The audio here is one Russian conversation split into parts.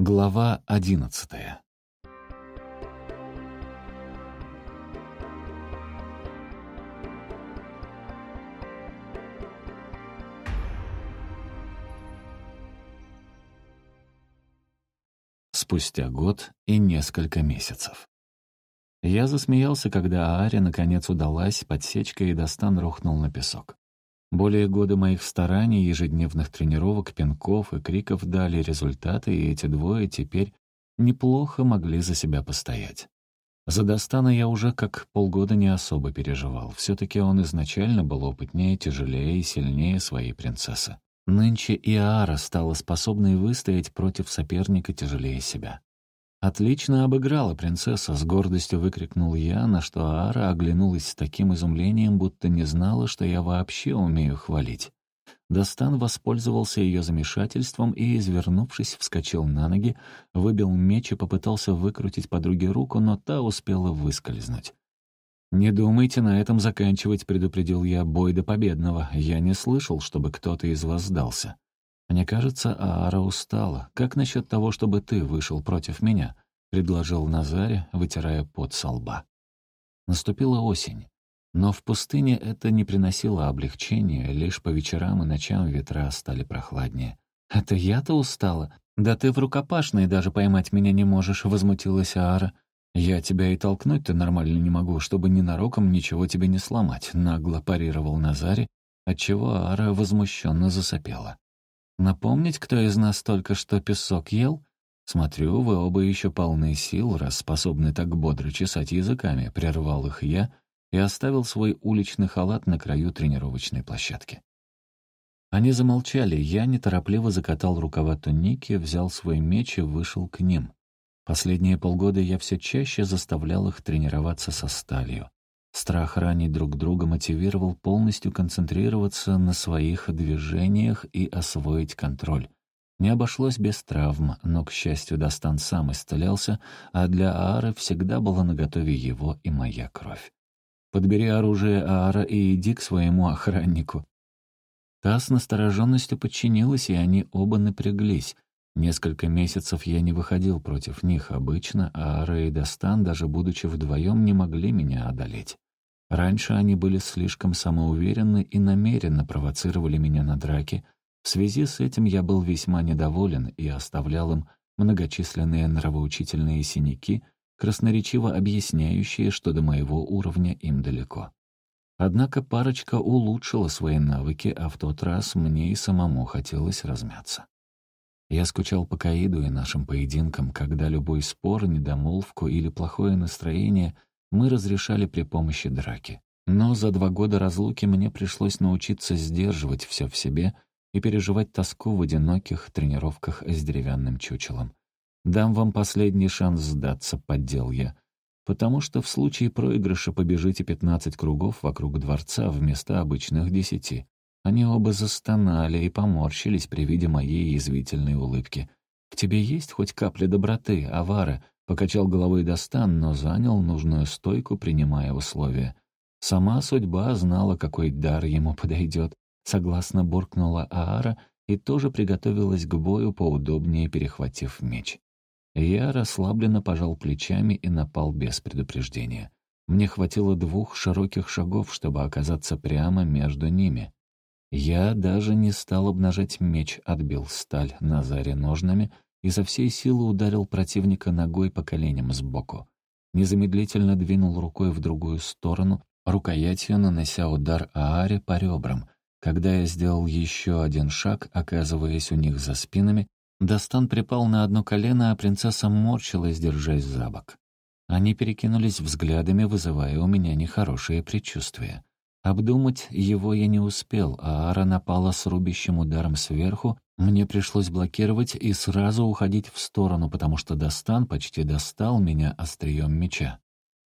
Глава одиннадцатая. Спустя год и несколько месяцев. Я засмеялся, когда Ааре наконец удалась, подсечка и Достан рухнул на песок. Более года моих стараний, ежедневных тренировок, пинков и криков дали результаты, и эти двое теперь неплохо могли за себя постоять. За Достана я уже как полгода не особо переживал. Все-таки он изначально был опытнее, тяжелее и сильнее своей принцессы. Нынче и Аара стала способной выстоять против соперника тяжелее себя. «Отлично обыграла принцесса», — с гордостью выкрикнул я, на что Аара оглянулась с таким изумлением, будто не знала, что я вообще умею хвалить. Достан воспользовался ее замешательством и, извернувшись, вскочил на ноги, выбил меч и попытался выкрутить подруге руку, но та успела выскользнуть. «Не думайте на этом заканчивать», — предупредил я, — «бой до победного. Я не слышал, чтобы кто-то из вас сдался». «Мне кажется, Аара устала. Как насчет того, чтобы ты вышел против меня?» — предложил Назаре, вытирая пот со лба. Наступила осень. Но в пустыне это не приносило облегчения, лишь по вечерам и ночам ветра стали прохладнее. «Это я-то устала? Да ты в рукопашной даже поймать меня не можешь», — возмутилась Аара. «Я тебя и толкнуть-то нормально не могу, чтобы ненароком ничего тебе не сломать», — нагло парировал Назаре, отчего Аара возмущенно засопела. Напомнить, кто из нас только что песок ел? Смотрю, вы оба еще полны сил, раз способны так бодро чесать языками, прервал их я и оставил свой уличный халат на краю тренировочной площадки. Они замолчали, я неторопливо закатал рукава туники, взял свой меч и вышел к ним. Последние полгода я все чаще заставлял их тренироваться со сталью. Страх ранить друг друга мотивировал полностью концентрироваться на своих движениях и освоить контроль. Не обошлось без травм, но, к счастью, Достан сам исцелялся, а для Аары всегда была наготове его и моя кровь. «Подбери оружие Аара и иди к своему охраннику». Та с настороженностью подчинилась, и они оба напряглись. Несколько месяцев я не выходил против них. Обычно Аара и Достан, даже будучи вдвоем, не могли меня одолеть. Раньше они были слишком самоуверенны и намеренно провоцировали меня на драки. В связи с этим я был весьма недоволен и оставлял им многочисленные нравоучительные синяки, красноречиво объясняющие, что до моего уровня им далеко. Однако парочка улучшила свои навыки, а в тот раз мне и самому хотелось размяться. Я скучал по Каиду и нашим поединкам, когда любой спор, недомолвку или плохое настроение — мы разрешали при помощи драки. Но за два года разлуки мне пришлось научиться сдерживать все в себе и переживать тоску в одиноких тренировках с деревянным чучелом. «Дам вам последний шанс сдаться», — поддел я. «Потому что в случае проигрыша побежите пятнадцать кругов вокруг дворца вместо обычных десяти». Они оба застонали и поморщились при виде моей язвительной улыбки. «В тебе есть хоть капля доброты, Авара?» Покачал головой Достан, но занял нужную стойку, принимая условия. Сама судьба знала, какой дар ему подойдет. Согласно буркнула Аара и тоже приготовилась к бою, поудобнее перехватив меч. Я расслабленно пожал плечами и напал без предупреждения. Мне хватило двух широких шагов, чтобы оказаться прямо между ними. Я даже не стал обнажать меч, отбил сталь на заре ножнами — и со всей силы ударил противника ногой по коленям сбоку. Незамедлительно двинул рукой в другую сторону, рукоятью нанося удар Ааре по ребрам. Когда я сделал еще один шаг, оказываясь у них за спинами, Достан припал на одно колено, а принцесса морщилась, держась за бок. Они перекинулись взглядами, вызывая у меня нехорошее предчувствие. Обдумать его я не успел, а Ара напала с рубящим ударом сверху мне пришлось блокировать и сразу уходить в сторону, потому что Достан почти достал меня острием меча.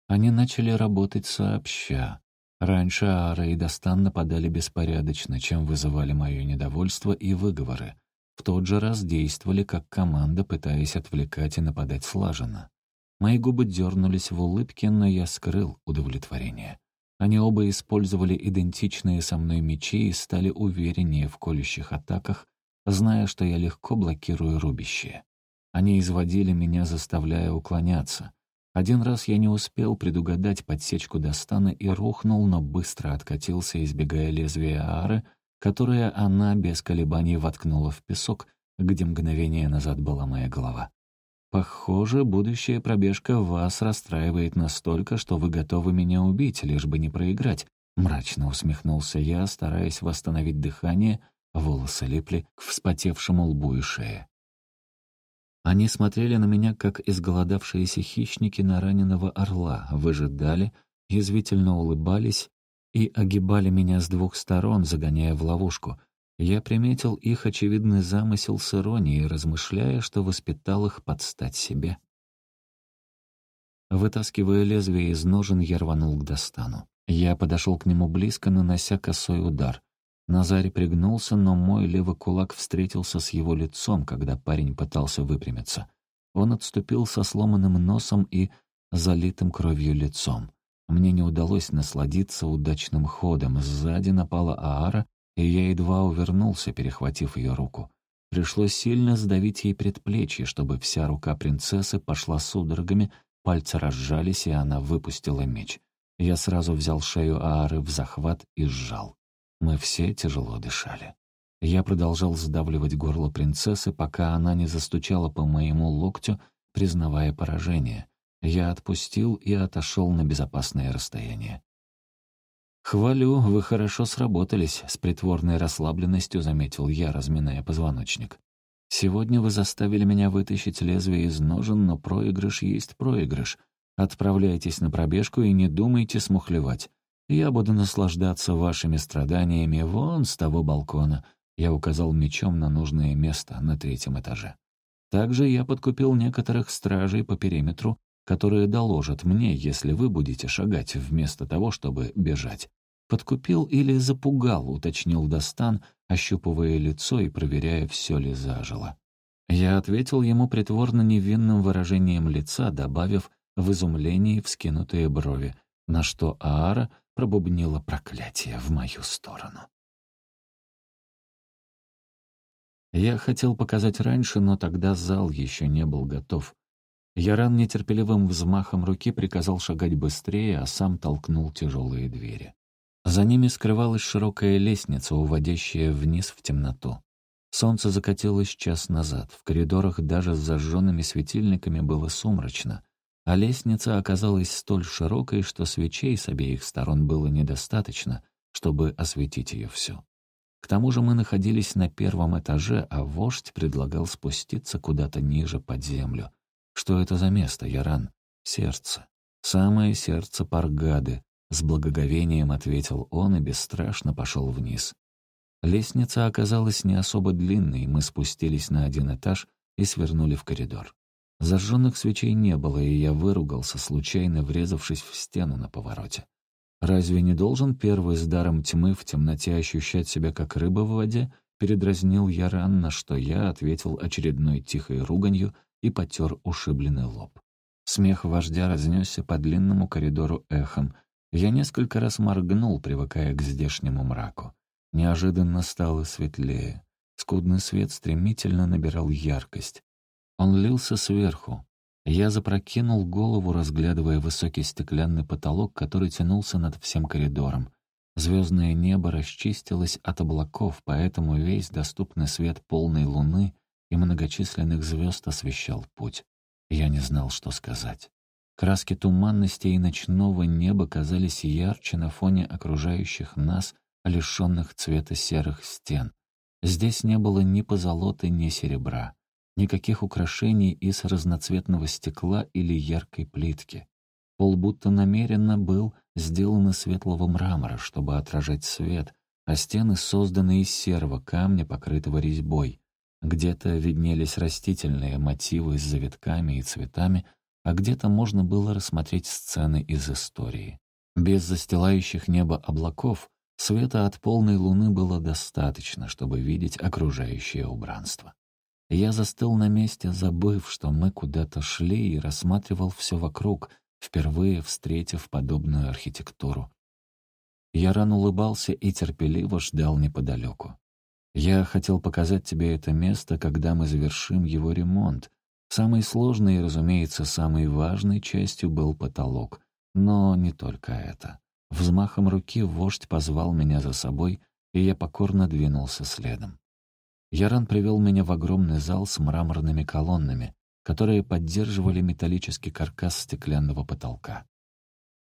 Они начали работать сообща. Раньше Ара и Достан нападали беспорядочно, чем вызывали мое недовольство и выговоры. В тот же раз действовали как команда, пытаясь отвлекать и нападать слаженно. Мои губы дернулись в улыбке, но я скрыл удовлетворение. Они оба использовали идентичные со мной мечи и стали увереннее в колющих атаках, зная, что я легко блокирую рубящие. Они изводили меня, заставляя уклоняться. Один раз я не успел предугадать подсечку Достана и рухнул, но быстро откатился, избегая лезвия Аары, которое она без колебаний воткнула в песок, где мгновение назад была моя голова. «Похоже, будущая пробежка вас расстраивает настолько, что вы готовы меня убить, лишь бы не проиграть», — мрачно усмехнулся я, стараясь восстановить дыхание, волосы липли к вспотевшему лбу и шее. Они смотрели на меня, как изголодавшиеся хищники на раненого орла, выжидали, язвительно улыбались и огибали меня с двух сторон, загоняя в ловушку. Я приметил их очевидный замысел с иронией, размышляя, что воспитал их подстать себе. Вытаскивая лезвие из ножен, я рванул к Достану. Я подошел к нему близко, нанося косой удар. Назарь пригнулся, но мой левый кулак встретился с его лицом, когда парень пытался выпрямиться. Он отступил со сломанным носом и залитым кровью лицом. Мне не удалось насладиться удачным ходом. Сзади напала Аара, и я едва увернулся, перехватив ее руку. Пришлось сильно сдавить ей предплечье, чтобы вся рука принцессы пошла судорогами, пальцы разжались, и она выпустила меч. Я сразу взял шею Аары в захват и сжал. Мы все тяжело дышали. Я продолжал сдавливать горло принцессы, пока она не застучала по моему локтю, признавая поражение. Я отпустил и отошел на безопасное расстояние. «Хвалю, вы хорошо сработались», — с притворной расслабленностью заметил я, разминая позвоночник. «Сегодня вы заставили меня вытащить лезвие из ножен, но проигрыш есть проигрыш. Отправляйтесь на пробежку и не думайте смухлевать. Я буду наслаждаться вашими страданиями вон с того балкона». Я указал мечом на нужное место на третьем этаже. Также я подкупил некоторых стражей по периметру, которые доложат мне, если вы будете шагать вместо того, чтобы бежать. «Подкупил или запугал», — уточнил Достан, ощупывая лицо и проверяя, все ли зажило. Я ответил ему притворно невинным выражением лица, добавив в изумлении вскинутые брови, на что Аара пробубнила проклятие в мою сторону. Я хотел показать раньше, но тогда зал еще не был готов. Яран нетерпеливым взмахом руки приказал шагать быстрее, а сам толкнул тяжелые двери. За ними скрывалась широкая лестница, уводящая вниз в темноту. Солнце закатилось час назад, в коридорах даже с зажженными светильниками было сумрачно, а лестница оказалась столь широкой, что свечей с обеих сторон было недостаточно, чтобы осветить ее всю. К тому же мы находились на первом этаже, а вождь предлагал спуститься куда-то ниже под землю. Что это за место, Яран? Сердце. Самое сердце Паргады, с благоговением ответил он и бесстрашно пошел вниз. Лестница оказалась не особо длинной, мы спустились на один этаж и свернули в коридор. Зажженных свечей не было, и я выругался, случайно врезавшись в стену на повороте. «Разве не должен первый с даром тьмы в темноте ощущать себя как рыба в воде?» Передразнил я ран, на что я ответил очередной тихой руганью и потер ушибленный лоб. Смех вождя разнесся по длинному коридору эхом, я несколько раз моргнул, привыкая к здешнему мраку. Неожиданно стало светлее. Скудный свет стремительно набирал яркость. Он лился сверху. Я запрокинул голову, разглядывая высокий стеклянный потолок, который тянулся над всем коридором. Звездное небо расчистилось от облаков, поэтому весь доступный свет полной луны и многочисленных звезд освещал путь. Я не знал, что сказать. Краски туманности и ночного неба казались ярче на фоне окружающих нас, лишенных цвета серых стен. Здесь не было ни позолоты, ни серебра, никаких украшений из разноцветного стекла или яркой плитки. Пол будто намеренно был сделан из светлого мрамора, чтобы отражать свет, а стены созданы из серого камня, покрытого резьбой. Где-то виднелись растительные мотивы с завитками и цветами, а где-то можно было рассмотреть сцены из истории. Без застилающих небо облаков света от полной луны было достаточно, чтобы видеть окружающее убранство. Я застыл на месте, забыв, что мы куда-то шли, и рассматривал все вокруг, впервые встретив подобную архитектуру. Я рано улыбался и терпеливо ждал неподалеку. «Я хотел показать тебе это место, когда мы завершим его ремонт», Самой сложной и, разумеется, самой важной частью был потолок. Но не только это. Взмахом руки вождь позвал меня за собой, и я покорно двинулся следом. Яран привел меня в огромный зал с мраморными колоннами, которые поддерживали металлический каркас стеклянного потолка.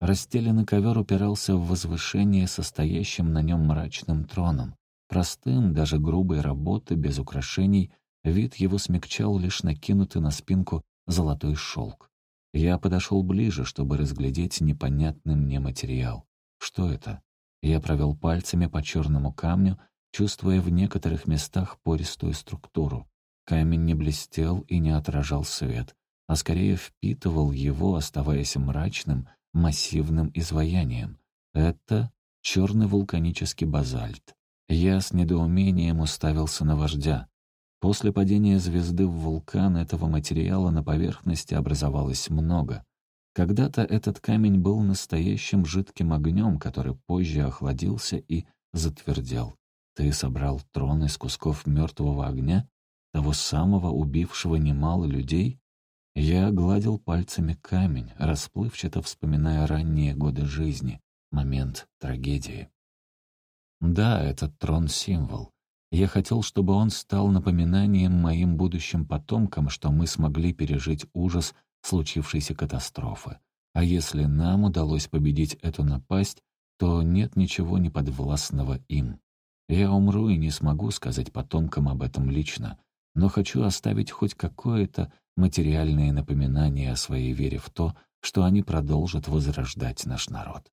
Расстеленный ковер упирался в возвышение состоящим на нем мрачным троном. Простым, даже грубой работы, без украшений, вид его смягчал лишь накинутый на спинку золотой шелк. Я подошел ближе, чтобы разглядеть непонятный мне материал. Что это? Я провел пальцами по черному камню, чувствуя в некоторых местах пористую структуру. Камень не блестел и не отражал свет, а скорее впитывал его, оставаясь мрачным, массивным изваянием. Это черный вулканический базальт. Я с недоумением уставился на вождя. После падения звезды в вулкан этого материала на поверхности образовалось много. Когда-то этот камень был настоящим жидким огнем, который позже охладился и затвердел. Ты собрал трон из кусков мертвого огня, того самого убившего немало людей? Я гладил пальцами камень, расплывчато вспоминая ранние годы жизни, момент трагедии. Да, этот трон — символ. Я хотел, чтобы он стал напоминанием моим будущим потомкам, что мы смогли пережить ужас случившейся катастрофы. А если нам удалось победить эту напасть, то нет ничего неподвластного им. Я умру и не смогу сказать потомкам об этом лично, но хочу оставить хоть какое-то материальные напоминания о своей вере в то, что они продолжат возрождать наш народ.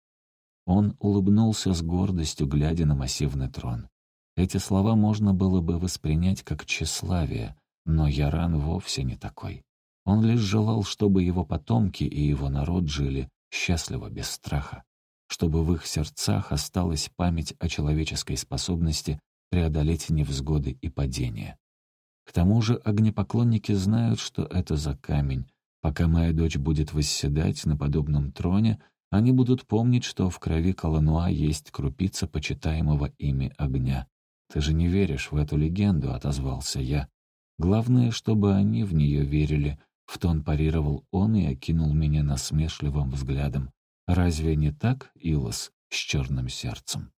Он улыбнулся с гордостью, глядя на массивный трон. Эти слова можно было бы воспринять как тщеславие, но Яран вовсе не такой. Он лишь желал, чтобы его потомки и его народ жили счастливо, без страха, чтобы в их сердцах осталась память о человеческой способности преодолеть невзгоды и падения. К тому же огнепоклонники знают, что это за камень. Пока моя дочь будет восседать на подобном троне, они будут помнить, что в крови Калануа есть крупица почитаемого ими огня. «Ты же не веришь в эту легенду», — отозвался я. «Главное, чтобы они в нее верили», — в тон парировал он и окинул меня насмешливым взглядом. «Разве не так, Илос, с черным сердцем?»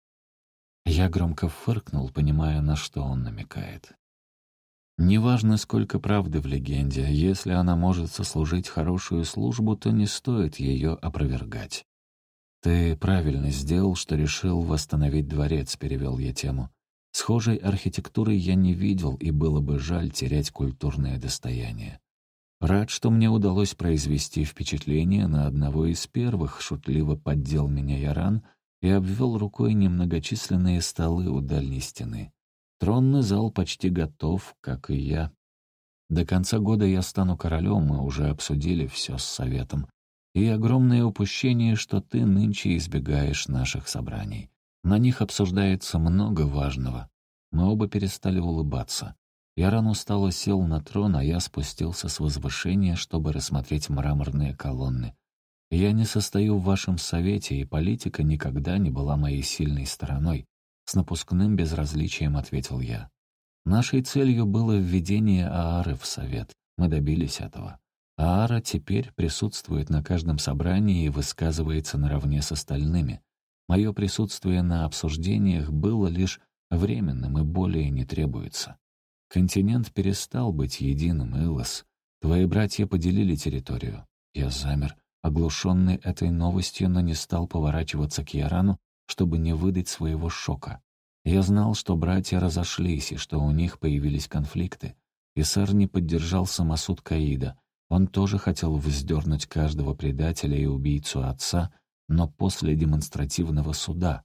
Я громко фыркнул, понимая, на что он намекает. Неважно, сколько правды в легенде, если она может сослужить хорошую службу, то не стоит ее опровергать. «Ты правильно сделал, что решил восстановить дворец», — перевел я тему. «Схожей архитектуры я не видел, и было бы жаль терять культурное достояние. Рад, что мне удалось произвести впечатление на одного из первых, шутливо поддел меня Яран и обвел рукой немногочисленные столы у дальней стены. Тронный зал почти готов, как и я. До конца года я стану королем, мы уже обсудили все с советом. И огромное упущение, что ты нынче избегаешь наших собраний. На них обсуждается много важного. Мы оба перестали улыбаться. Я рано устало сел на трон, а я спустился с возвышения, чтобы рассмотреть мраморные колонны. Я не состою в вашем совете, и политика никогда не была моей сильной стороной. С напускным безразличием ответил я. Нашей целью было введение Аары в Совет. Мы добились этого. Аара теперь присутствует на каждом собрании и высказывается наравне с остальными. Мое присутствие на обсуждениях было лишь временным и более не требуется. Континент перестал быть единым, Илос. Твои братья поделили территорию. Я замер, оглушенный этой новостью, но не стал поворачиваться к Ярану, чтобы не выдать своего шока. Я знал, что братья разошлись и что у них появились конфликты. И сэр не поддержал самосуд Каида. Он тоже хотел вздернуть каждого предателя и убийцу отца, но после демонстративного суда.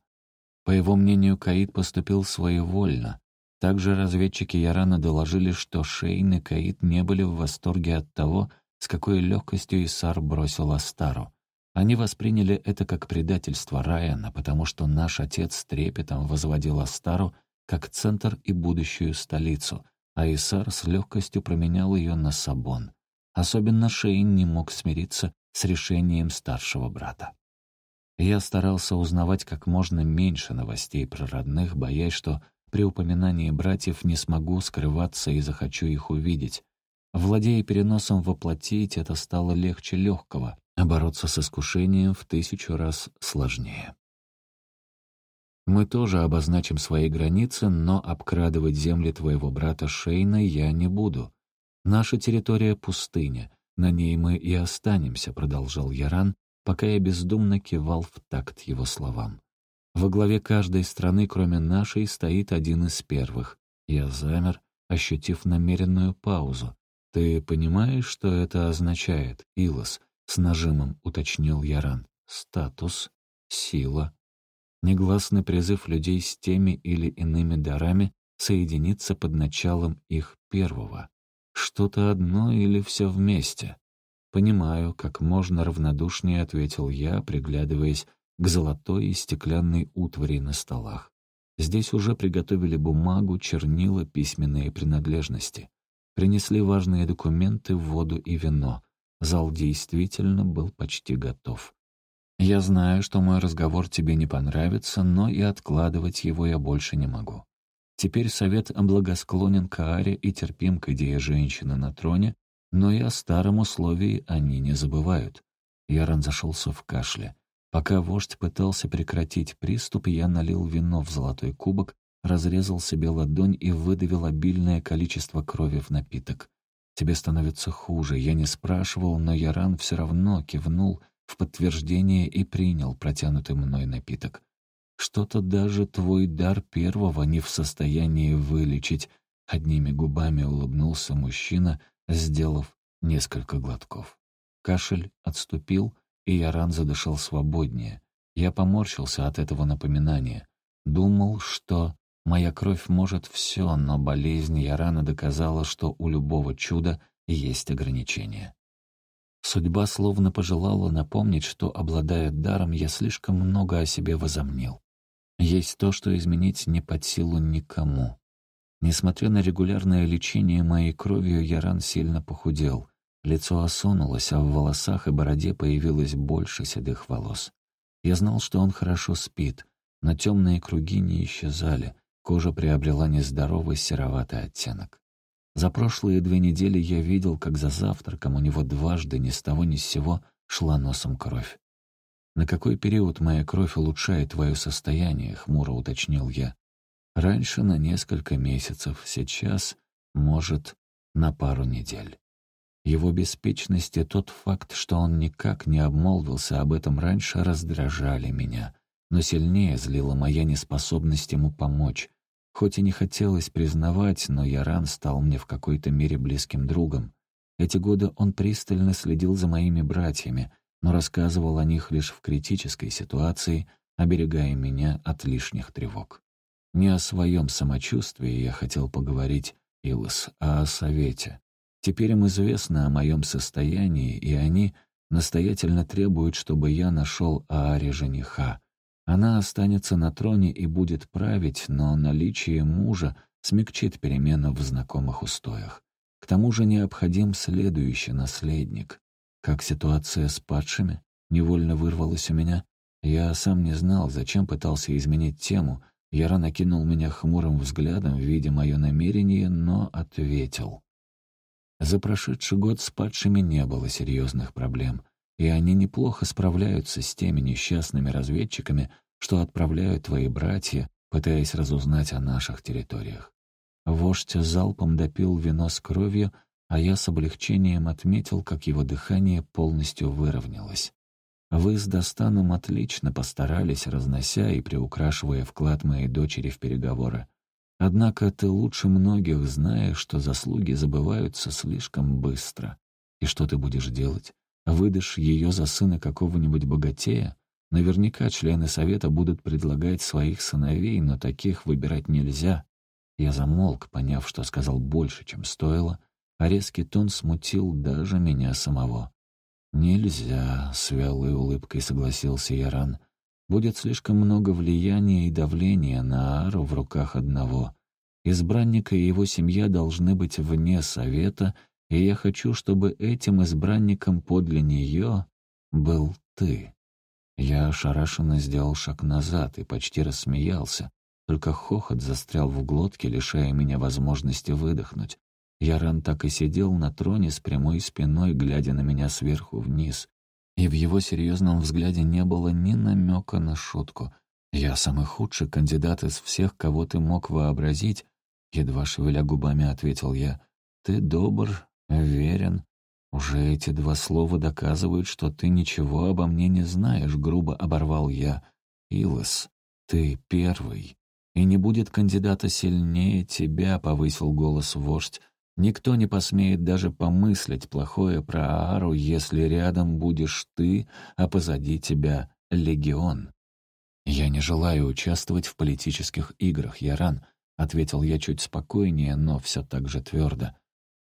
По его мнению, Каид поступил своевольно. Также разведчики Ярана доложили, что Шейн и Каид не были в восторге от того, с какой легкостью Исар бросил Астару. Они восприняли это как предательство Райана, потому что наш отец с трепетом возводил Астару как центр и будущую столицу, а Исар с легкостью променял ее на Сабон. Особенно Шейн не мог смириться с решением старшего брата. Я старался узнавать как можно меньше новостей про родных, боясь, что при упоминании братьев не смогу скрываться и захочу их увидеть. Владея переносом воплотить, это стало легче легкого, а бороться с искушением в тысячу раз сложнее. Мы тоже обозначим свои границы, но обкрадывать земли твоего брата Шейна я не буду. Наша территория — пустыня, на ней мы и останемся», — продолжал Яран, пока я бездумно кивал в такт его словам. «Во главе каждой страны, кроме нашей, стоит один из первых». Я замер, ощутив намеренную паузу. «Ты понимаешь, что это означает, Илос?» — с нажимом уточнил Яран. «Статус, сила». Негласный призыв людей с теми или иными дарами соединиться под началом их первого. Что-то одно или все вместе? «Понимаю», — как можно равнодушнее ответил я, приглядываясь к золотой и стеклянной утвари на столах. Здесь уже приготовили бумагу, чернила, письменные принадлежности. Принесли важные документы, воду и вино. Зал действительно был почти готов. Я знаю, что мой разговор тебе не понравится, но и откладывать его я больше не могу. Теперь совет благосклонен к Ааре и терпим к идее женщины на троне, но и о старом условии они не забывают. Яран зашелся в кашле. Пока вождь пытался прекратить приступ, я налил вино в золотой кубок, разрезал себе ладонь и выдавил обильное количество крови в напиток. «Тебе становится хуже». Я не спрашивал, но Яран все равно кивнул в подтверждение и принял протянутый мной напиток. Что-то даже твой дар первого не в состоянии вылечить. Одними губами улыбнулся мужчина, сделав несколько глотков. Кашель отступил, и Яран задышал свободнее. Я поморщился от этого напоминания. Думал, что моя кровь может все, но болезнь Ярана доказала, что у любого чуда есть ограничения. Судьба словно пожелала напомнить, что, обладая даром, я слишком много о себе возомнил. Есть то, что изменить не под силу никому. Несмотря на регулярное лечение моей кровью, Яран сильно похудел. Лицо осунулось, а в волосах и бороде появилось больше седых волос. Я знал, что он хорошо спит, но темные круги не исчезали, кожа приобрела нездоровый сероватый оттенок. За прошлые две недели я видел, как за завтраком у него дважды ни с того ни с сего шла носом кровь. «На какой период моя кровь улучшает твое состояние?» — хмуро уточнил я. «Раньше на несколько месяцев, сейчас, может, на пару недель». Его беспечность и тот факт, что он никак не обмолвился об этом раньше, раздражали меня, но сильнее злила моя неспособность ему помочь. Хоть и не хотелось признавать, но Яран стал мне в какой-то мере близким другом. Эти годы он пристально следил за моими братьями — но рассказывал о них лишь в критической ситуации, оберегая меня от лишних тревог. Не о своем самочувствии я хотел поговорить, Илос, а о совете. Теперь им известно о моем состоянии, и они настоятельно требуют, чтобы я нашел Ааре жениха. Она останется на троне и будет править, но наличие мужа смягчит перемену в знакомых устоях. К тому же необходим следующий наследник. Как ситуация с падшими? Невольно вырвалась у меня. Я сам не знал, зачем пытался изменить тему. Яра накинул меня хмурым взглядом, видя мое намерение, но ответил. За прошедший год с падшими не было серьезных проблем, и они неплохо справляются с теми несчастными разведчиками, что отправляют твои братья, пытаясь разузнать о наших территориях. Вождь залпом допил вино с кровью, а я с облегчением отметил, как его дыхание полностью выровнялось. Вы с Достаном отлично постарались, разнося и приукрашивая вклад моей дочери в переговоры. Однако ты лучше многих знаешь, что заслуги забываются слишком быстро. И что ты будешь делать? Выдашь ее за сына какого-нибудь богатея? Наверняка члены совета будут предлагать своих сыновей, но таких выбирать нельзя. Я замолк, поняв, что сказал больше, чем стоило, а резкий тон смутил даже меня самого. «Нельзя», — с вялой улыбкой согласился Яран. «Будет слишком много влияния и давления на Ару в руках одного. Избранник и его семья должны быть вне совета, и я хочу, чтобы этим избранником подле нее был ты». Я ошарашенно сделал шаг назад и почти рассмеялся, только хохот застрял в глотке, лишая меня возможности выдохнуть. Яран так и сидел на троне с прямой спиной, глядя на меня сверху вниз. И в его серьезном взгляде не было ни намека на шутку. «Я самый худший кандидат из всех, кого ты мог вообразить», — едва шевеля губами ответил я. «Ты добр, верен. Уже эти два слова доказывают, что ты ничего обо мне не знаешь», — грубо оборвал я. «Илос, ты первый. И не будет кандидата сильнее тебя», — повысил голос вождь. Никто не посмеет даже помыслить плохое про Аару, если рядом будешь ты, а позади тебя легион. «Я не желаю участвовать в политических играх, Яран», — ответил я чуть спокойнее, но все так же твердо.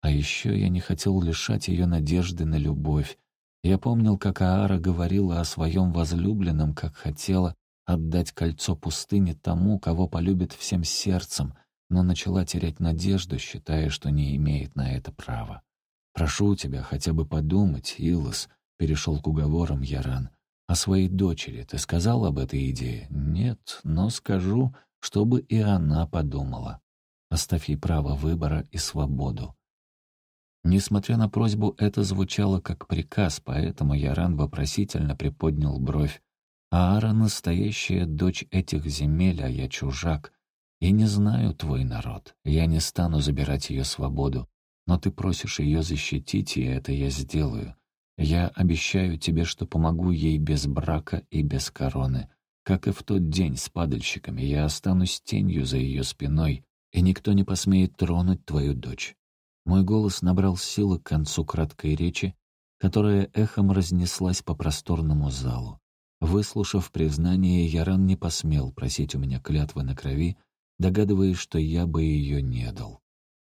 А еще я не хотел лишать ее надежды на любовь. Я помнил, как Аара говорила о своем возлюбленном, как хотела отдать кольцо пустыни тому, кого полюбит всем сердцем — но начала терять надежду, считая, что не имеет на это права. «Прошу тебя хотя бы подумать, Илос», — перешел к уговорам Яран. «О своей дочери ты сказал об этой идее?» «Нет, но скажу, чтобы и она подумала. Оставь ей право выбора и свободу». Несмотря на просьбу, это звучало как приказ, поэтому Яран вопросительно приподнял бровь. «Аара — настоящая дочь этих земель, а я чужак. Я не знаю твой народ, я не стану забирать ее свободу, но ты просишь ее защитить, и это я сделаю. Я обещаю тебе, что помогу ей без брака и без короны. Как и в тот день с падальщиками, я останусь тенью за ее спиной, и никто не посмеет тронуть твою дочь». Мой голос набрал силы к концу краткой речи, которая эхом разнеслась по просторному залу. Выслушав признание, Яран не посмел просить у меня клятвы на крови, догадываясь, что я бы ее не дал.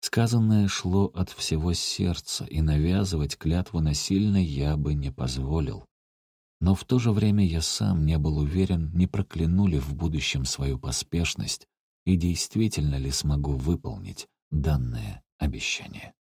Сказанное шло от всего сердца, и навязывать клятву насильно я бы не позволил. Но в то же время я сам не был уверен, не прокляну ли в будущем свою поспешность и действительно ли смогу выполнить данное обещание.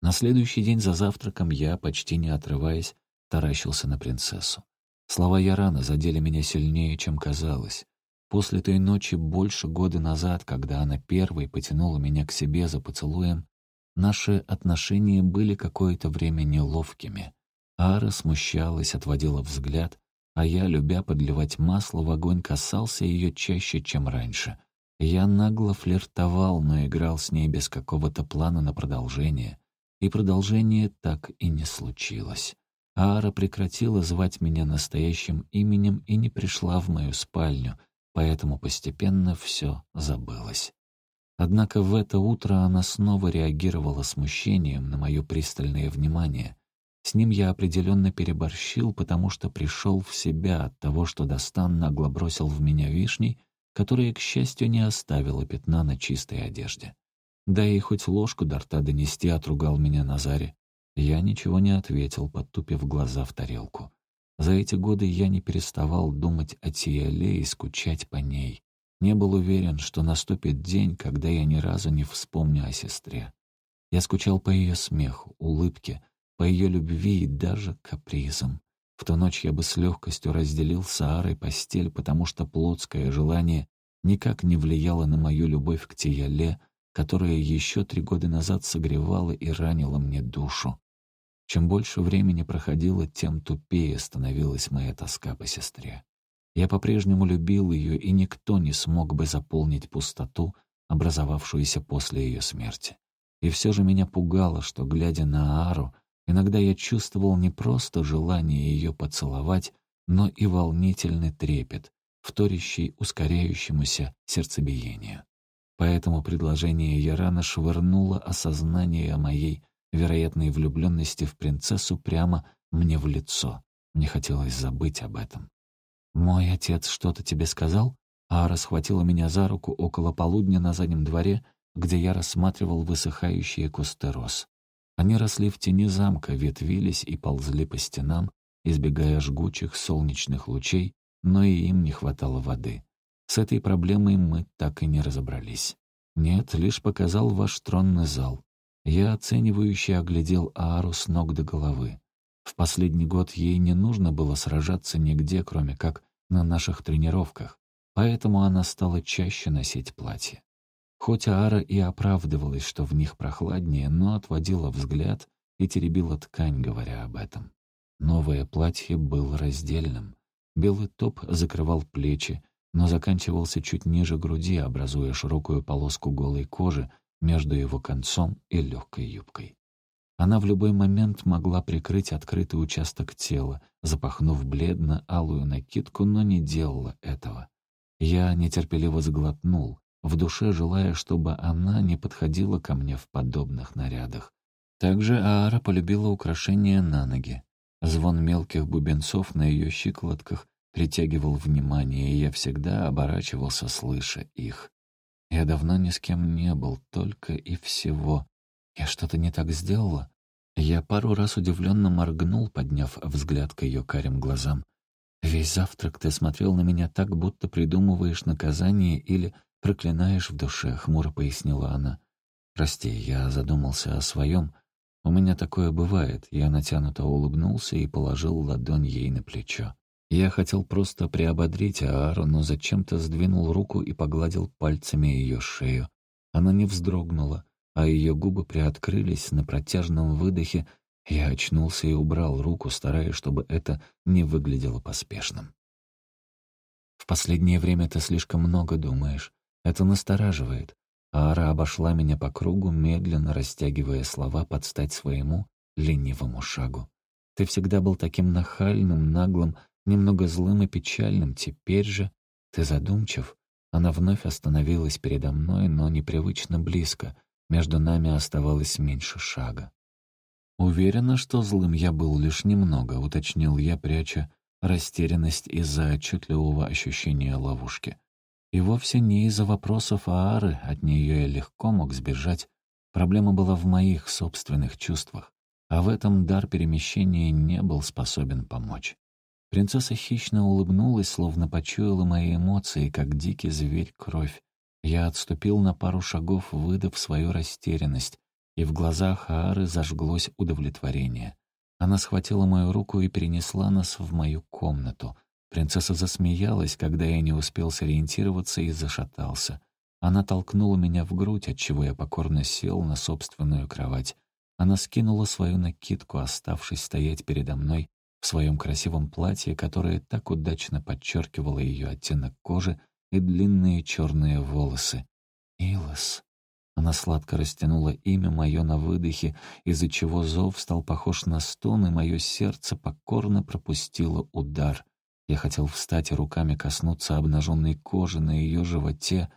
На следующий день за завтраком я, почти не отрываясь, таращился на принцессу. Слова Ярана задели меня сильнее, чем казалось. После той ночи больше года назад, когда она первой потянула меня к себе за поцелуем, наши отношения были какое-то время неловкими. Ара смущалась, отводила взгляд, а я, любя подливать масло в огонь, касался ее чаще, чем раньше. Я нагло флиртовал, но играл с ней без какого-то плана на продолжение. И продолжение так и не случилось. Ара прекратила звать меня настоящим именем и не пришла в мою спальню — поэтому постепенно все забылось. Однако в это утро она снова реагировала смущением на мое пристальное внимание. С ним я определенно переборщил, потому что пришел в себя от того, что Достан нагло бросил в меня вишней, которая, к счастью, не оставила пятна на чистой одежде. Да и хоть ложку до рта донести отругал меня Назаре. Я ничего не ответил, подтупив глаза в тарелку. За эти годы я не переставал думать о Тиале и скучать по ней. Не был уверен, что наступит день, когда я ни разу не вспомню о сестре. Я скучал по ее смеху, улыбке, по ее любви и даже капризам. В ту ночь я бы с легкостью разделил с Аарой постель, потому что плотское желание никак не влияло на мою любовь к Тияле, которая еще три года назад согревала и ранила мне душу. Чем больше времени проходило, тем тупее становилась моя тоска по сестре. Я по-прежнему любил ее, и никто не смог бы заполнить пустоту, образовавшуюся после ее смерти. И все же меня пугало, что, глядя на Аару, иногда я чувствовал не просто желание ее поцеловать, но и волнительный трепет, вторящий ускоряющемуся сердцебиению. Поэтому предложение Ярана швырнуло осознание о моей вероятной влюбленности в принцессу прямо мне в лицо. Мне хотелось забыть об этом. «Мой отец что-то тебе сказал?» Ара схватила меня за руку около полудня на заднем дворе, где я рассматривал высыхающие кусты роз. Они росли в тени замка, ветвились и ползли по стенам, избегая жгучих солнечных лучей, но и им не хватало воды. С этой проблемой мы так и не разобрались. Нет, лишь показал ваш тронный зал. Я оценивающе оглядел Аару с ног до головы. В последний год ей не нужно было сражаться нигде, кроме как на наших тренировках, поэтому она стала чаще носить платье. Хоть Аара и оправдывалась, что в них прохладнее, но отводила взгляд и теребила ткань, говоря об этом. Новое платье было раздельным. Белый топ закрывал плечи, но заканчивался чуть ниже груди, образуя широкую полоску голой кожи между его концом и легкой юбкой. Она в любой момент могла прикрыть открытый участок тела, запахнув бледно-алую накидку, но не делала этого. Я нетерпеливо сглотнул, в душе желая, чтобы она не подходила ко мне в подобных нарядах. Также Аара полюбила украшения на ноги. Звон мелких бубенцов на ее щиколотках притягивал внимание, и я всегда оборачивался, слыша их. Я давно ни с кем не был, только и всего. Я что-то не так сделала? Я пару раз удивленно моргнул, подняв взгляд к ее карим глазам. Весь завтрак ты смотрел на меня так, будто придумываешь наказание или проклинаешь в душе, хмуро пояснила она. Прости, я задумался о своем. У меня такое бывает. Я натянуто улыбнулся и положил ладонь ей на плечо. Я хотел просто приободрить Аару, но зачем-то сдвинул руку и погладил пальцами ее шею. Она не вздрогнула, а ее губы приоткрылись на протяжном выдохе. Я очнулся и убрал руку, стараясь, чтобы это не выглядело поспешным. «В последнее время ты слишком много думаешь. Это настораживает». Аара обошла меня по кругу, медленно растягивая слова под стать своему ленивому шагу. «Ты всегда был таким нахальным, наглым, немного злым и печальным. Теперь же ты задумчив». Она вновь остановилась передо мной, но непривычно близко. Между нами оставалось меньше шага. «Уверена, что злым я был лишь немного», — уточнил я, пряча растерянность из-за отчетливого ощущения ловушки. И вовсе не из-за вопросов Аары, от нее я легко мог сбежать. Проблема была в моих собственных чувствах, а в этом дар перемещения не был способен помочь. Принцесса хищно улыбнулась, словно почуяла мои эмоции, как дикий зверь кровь. Я отступил на пару шагов, выдав свою растерянность, и в глазах Аары зажглось удовлетворение. Она схватила мою руку и перенесла нас в мою комнату. Принцесса засмеялась, когда я не успел сориентироваться и зашатался. Она толкнула меня в грудь, отчего я покорно сел на собственную кровать. Она скинула свою накидку, оставшись стоять передо мной своем красивом платье, которое так удачно подчеркивало ее оттенок кожи и длинные черные волосы. Илос. Она сладко растянула имя мое на выдохе, из-за чего зов стал похож на стон, и мое сердце покорно пропустило удар. Я хотел встать и руками коснуться обнаженной кожи на ее животе.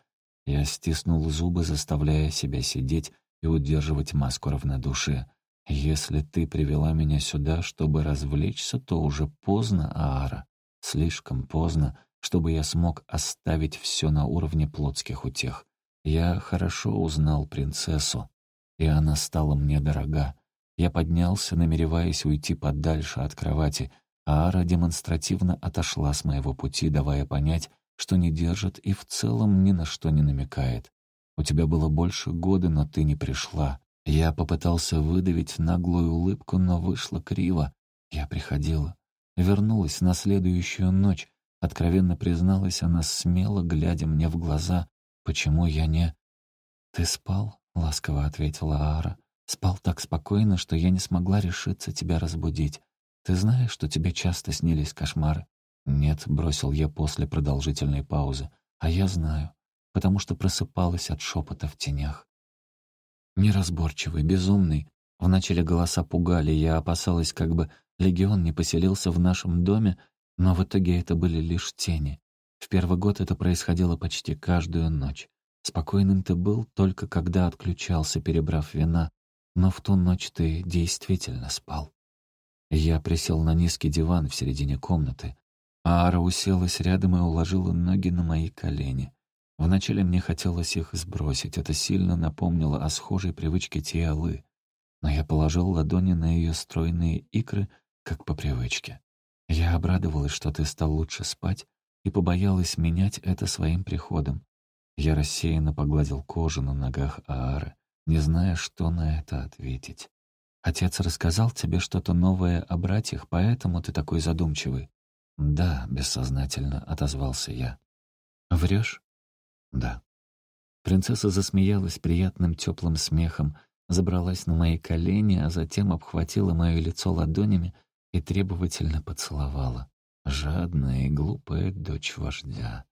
Я стиснул зубы, заставляя себя сидеть и удерживать маску равнодушия. «Если ты привела меня сюда, чтобы развлечься, то уже поздно, Аара. Слишком поздно, чтобы я смог оставить все на уровне плотских утех. Я хорошо узнал принцессу, и она стала мне дорога. Я поднялся, намереваясь уйти подальше от кровати, а Ара демонстративно отошла с моего пути, давая понять, что не держит и в целом ни на что не намекает. «У тебя было больше года, но ты не пришла». Я попытался выдавить наглую улыбку, но вышло криво. Я приходила. Вернулась на следующую ночь, Откровенно призналась она, смело глядя мне в глаза. «Почему я не...» «Ты спал?» — ласково ответила Ара. «Спал так спокойно, что я не смогла решиться тебя разбудить. Ты знаешь, что тебе часто снились кошмары?» «Нет», — бросил я после продолжительной паузы. «А я знаю, потому что просыпалась от шепота в тенях». Неразборчивый, безумный. Вначале голоса пугали, я опасалась, как бы легион не поселился в нашем доме но в итоге это были лишь тени. В первый год это происходило почти каждую ночь. Спокойным ты был только когда отключался, перебрав вина, но в ту ночь ты действительно спал. Я присел на низкий диван в середине комнаты. а Ара уселась рядом и уложила ноги на мои колени. Вначале мне хотелось их сбросить, это сильно напомнило о схожей привычке Тиалы. Но я положил ладони на ее стройные икры, как по привычке. Я обрадовалась, что ты стал лучше спать, и побоялась менять это своим приходом. Я рассеянно погладил кожу на ногах Аары, не зная, что на это ответить. Отец рассказал тебе что-то новое о братьях, поэтому ты такой задумчивый. Да, бессознательно отозвался я. Врешь? Да. Принцесса засмеялась приятным теплым смехом, забралась на мои колени, а затем обхватила мое лицо ладонями и требовательно поцеловала. Жадная и глупая дочь вождя.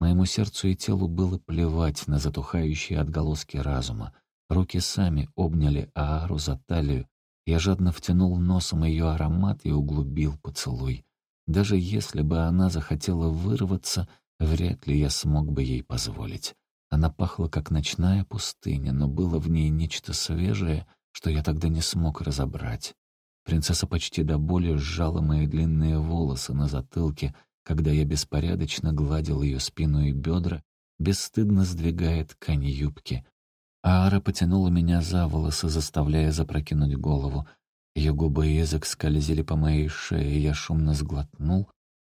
Моему сердцу и телу было плевать на затухающие отголоски разума. Руки сами обняли Аару за талию. Я жадно втянул носом ее аромат и углубил поцелуй. Даже если бы она захотела вырваться, вряд ли я смог бы ей позволить. Она пахла, как ночная пустыня, но было в ней нечто свежее, что я тогда не смог разобрать. Принцесса почти до боли сжала мои длинные волосы на затылке, когда я беспорядочно гладил ее спину и бедра, бесстыдно сдвигая ткань юбки. Аара потянула меня за волосы, заставляя запрокинуть голову. Ее губы и язык скользили по моей шее, я шумно сглотнул,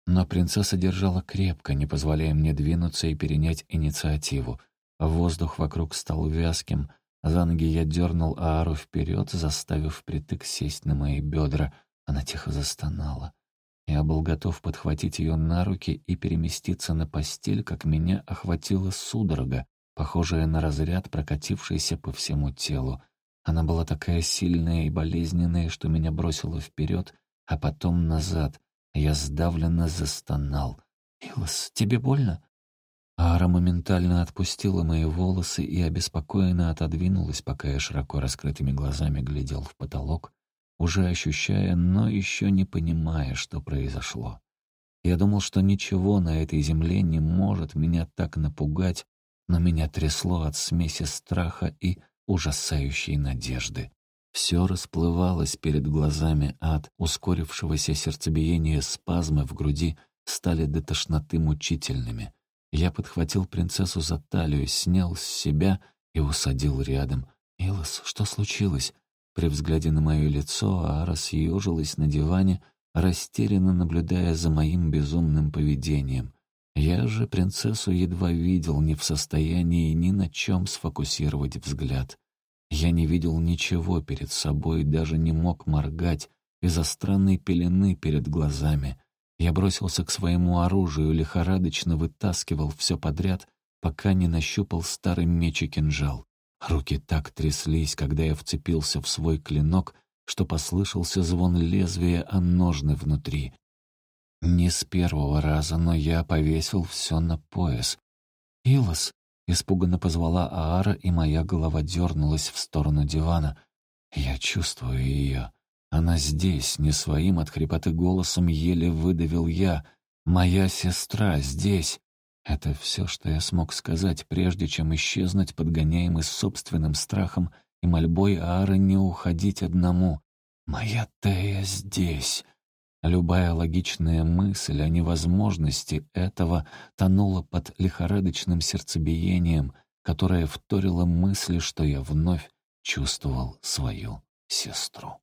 но принцесса держала крепко, не позволяя мне двинуться и перенять инициативу. Воздух вокруг стал вязким. За ноги я дернул Аару вперед, заставив притык сесть на мои бедра. Она тихо застонала. Я был готов подхватить ее на руки и переместиться на постель, как меня охватила судорога, похожая на разряд, прокатившийся по всему телу. Она была такая сильная и болезненная, что меня бросило вперед, а потом назад. Я сдавленно застонал. «Илос, тебе больно?» Ара моментально отпустила мои волосы и обеспокоенно отодвинулась, пока я широко раскрытыми глазами глядел в потолок, уже ощущая, но еще не понимая, что произошло. Я думал, что ничего на этой земле не может меня так напугать, но меня трясло от смеси страха и ужасающей надежды. Все расплывалось перед глазами от ускорившегося сердцебиения спазмы в груди стали до тошноты мучительными. Я подхватил принцессу за талию, снял с себя и усадил рядом. «Илос, что случилось?» При взгляде на мое лицо Ара съежилась на диване, растерянно наблюдая за моим безумным поведением. Я же принцессу едва видел, не в состоянии ни на чем сфокусировать взгляд. Я не видел ничего перед собой, даже не мог моргать из-за странной пелены перед глазами. Я бросился к своему оружию, лихорадочно вытаскивал все подряд, пока не нащупал старый меч и кинжал. Руки так тряслись, когда я вцепился в свой клинок, что послышался звон лезвия о ножны внутри. Не с первого раза, но я повесил все на пояс. «Илос!» — испуганно позвала Аара, и моя голова дернулась в сторону дивана. Я чувствую ее. Она здесь, не своим от хрипоты голосом еле выдавил я. «Моя сестра здесь!» Это все, что я смог сказать, прежде чем исчезнуть, подгоняемый собственным страхом и мольбой Аары не уходить одному. «Моя Тея здесь!» Любая логичная мысль о невозможности этого тонула под лихорадочным сердцебиением, которое вторило мысли, что я вновь чувствовал свою сестру.